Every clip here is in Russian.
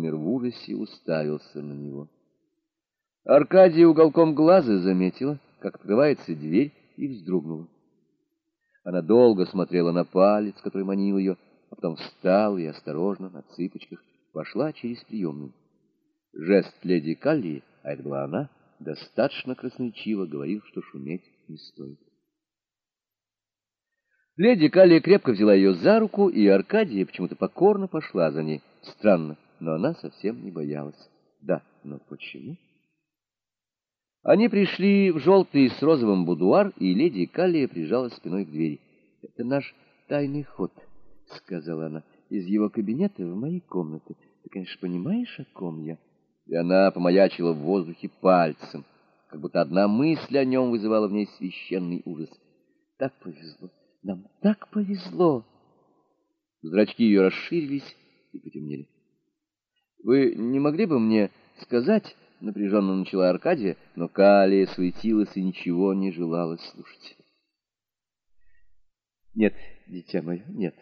Хомер в ужасе уставился на него. Аркадия уголком глаза заметила, как открывается дверь, и вздрогнула. Она долго смотрела на палец, который манил ее, а потом встала и осторожно, на цыпочках, вошла через приемную. Жест леди Калли, а это была она, достаточно красноречиво говорил, что шуметь не стоит. Леди Калли крепко взяла ее за руку, и Аркадия почему-то покорно пошла за ней. Странно, но она совсем не боялась. Да, но почему? Они пришли в желтый с розовым будуар, и леди Каллия прижала спиной к двери. «Это наш тайный ход», — сказала она, — «из его кабинета в мои комнаты. Ты, конечно, понимаешь, о ком я?» И она помаячила в воздухе пальцем, как будто одна мысль о нем вызывала в ней священный ужас. «Так повезло, нам так повезло!» Зрачки ее расширились и потемнели. «Вы не могли бы мне сказать...» — напряженно начала Аркадия, но Калия суетилась и ничего не желала слушать. «Нет, дитя мое, нет.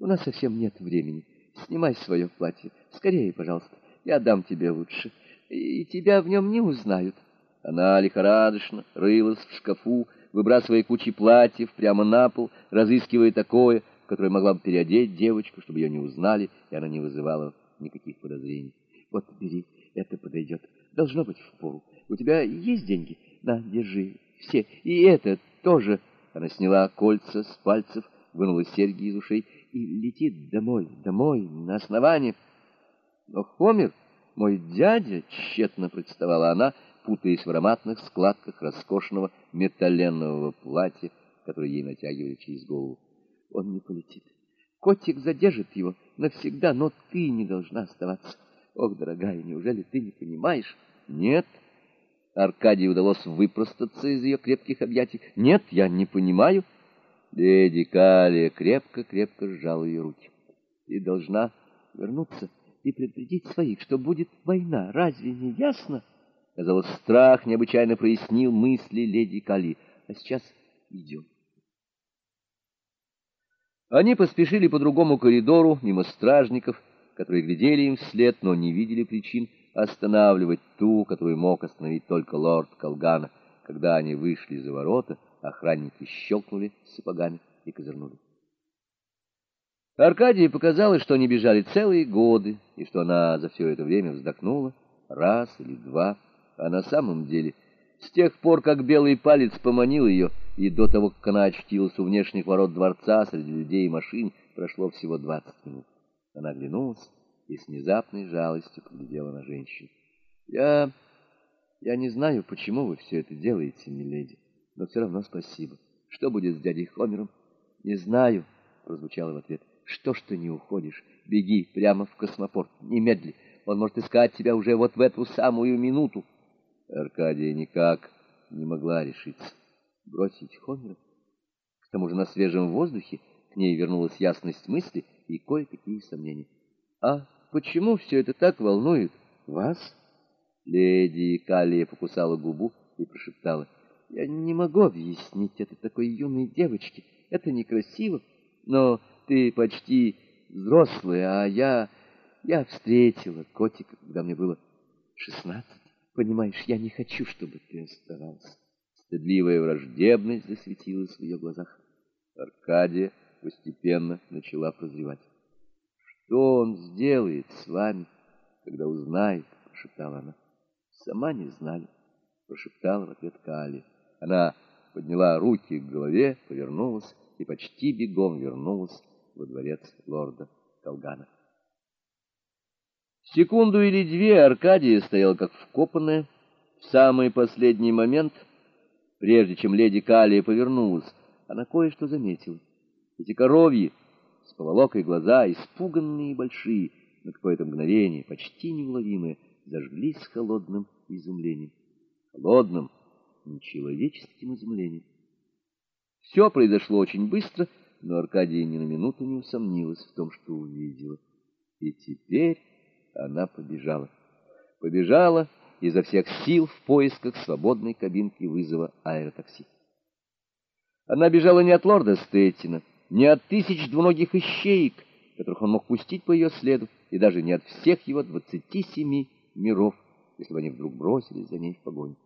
У нас совсем нет времени. Снимай свое платье. Скорее, пожалуйста. Я дам тебе лучше. И тебя в нем не узнают». Она лихорадочно рылась в шкафу, выбрасывая кучи платьев прямо на пол, разыскивая такое, которое могла бы переодеть девочку, чтобы ее не узнали, и она не вызывала никаких подозрений. «Вот, бери, это подойдет. Должно быть впору. У тебя есть деньги? На, держи. Все. И это тоже. Она сняла кольца с пальцев, вынула серьги из ушей и летит домой, домой, на основание. Но Хомер, мой дядя, тщетно представала она, путаясь в ароматных складках роскошного металленового платья, которое ей натягивали через голову. Он не полетит. Котик задержит его навсегда, но ты не должна оставаться. Ох, дорогая, неужели ты не понимаешь? Нет. Аркадию удалось выпростаться из ее крепких объятий. Нет, я не понимаю. Леди Калия крепко-крепко сжала ее руки. Ты должна вернуться и предупредить своих, что будет война. Разве не ясно? Казалось, страх необычайно прояснил мысли леди Кали. А сейчас идем. Они поспешили по другому коридору, мимо стражников, которые глядели им вслед, но не видели причин останавливать ту, которую мог остановить только лорд Колгана. Когда они вышли за ворота, охранники щелкнули сапогами и козырнули. Аркадии показалось, что они бежали целые годы, и что она за все это время вздохнула раз или два, а на самом деле с тех пор, как белый палец поманил ее, и до того, как она очтилась у внешних ворот дворца среди людей и машин, прошло всего двадцать минут. Она оглянулась и с внезапной жалостью поглядела на женщину. «Я... я не знаю, почему вы все это делаете, миледи, но все равно спасибо. Что будет с дядей Хомером?» «Не знаю», — прозвучало в ответ. «Что ж ты не уходишь? Беги прямо в космопорт, немедли. Он может искать тебя уже вот в эту самую минуту». Аркадия никак не могла решиться. Бросить Хомера? К тому же на свежем воздухе к ней вернулась ясность мысли и кое-какие сомнения. «А почему все это так волнует вас?» Леди Калия покусала губу и прошептала. «Я не могу объяснить это такой юной девочке. Это некрасиво, но ты почти взрослая, а я... Я встретила котика, когда мне было шестнадцать. Понимаешь, я не хочу, чтобы ты оставался». Стыдливая враждебность засветилась в ее глазах. Аркадия постепенно начала прозревать. «Что он сделает с вами, когда узнает?» — прошептала она. «Сама не знаю», — прошептала в ответ Кали. Она подняла руки к голове, повернулась и почти бегом вернулась во дворец лорда Колгана. Секунду или две Аркадия стояла как вкопанная. В самый последний момент, прежде чем леди Калия повернулась, она кое-что заметила. Эти коровьи с поволокой глаза, испуганные и большие, на какое-то мгновение, почти неуловимые, зажглись холодным изумлением. Холодным, нечеловеческим изумлением. Все произошло очень быстро, но Аркадия ни на минуту не усомнилась в том, что увидела. И теперь она побежала. Побежала изо всех сил в поисках свободной кабинки вызова аэротакси. Она бежала не от лорда Стейтина, не от тысяч двуногих ищеек, которых он мог пустить по ее следу, и даже не от всех его двадцати семи миров, если бы они вдруг бросились за ней в погоню.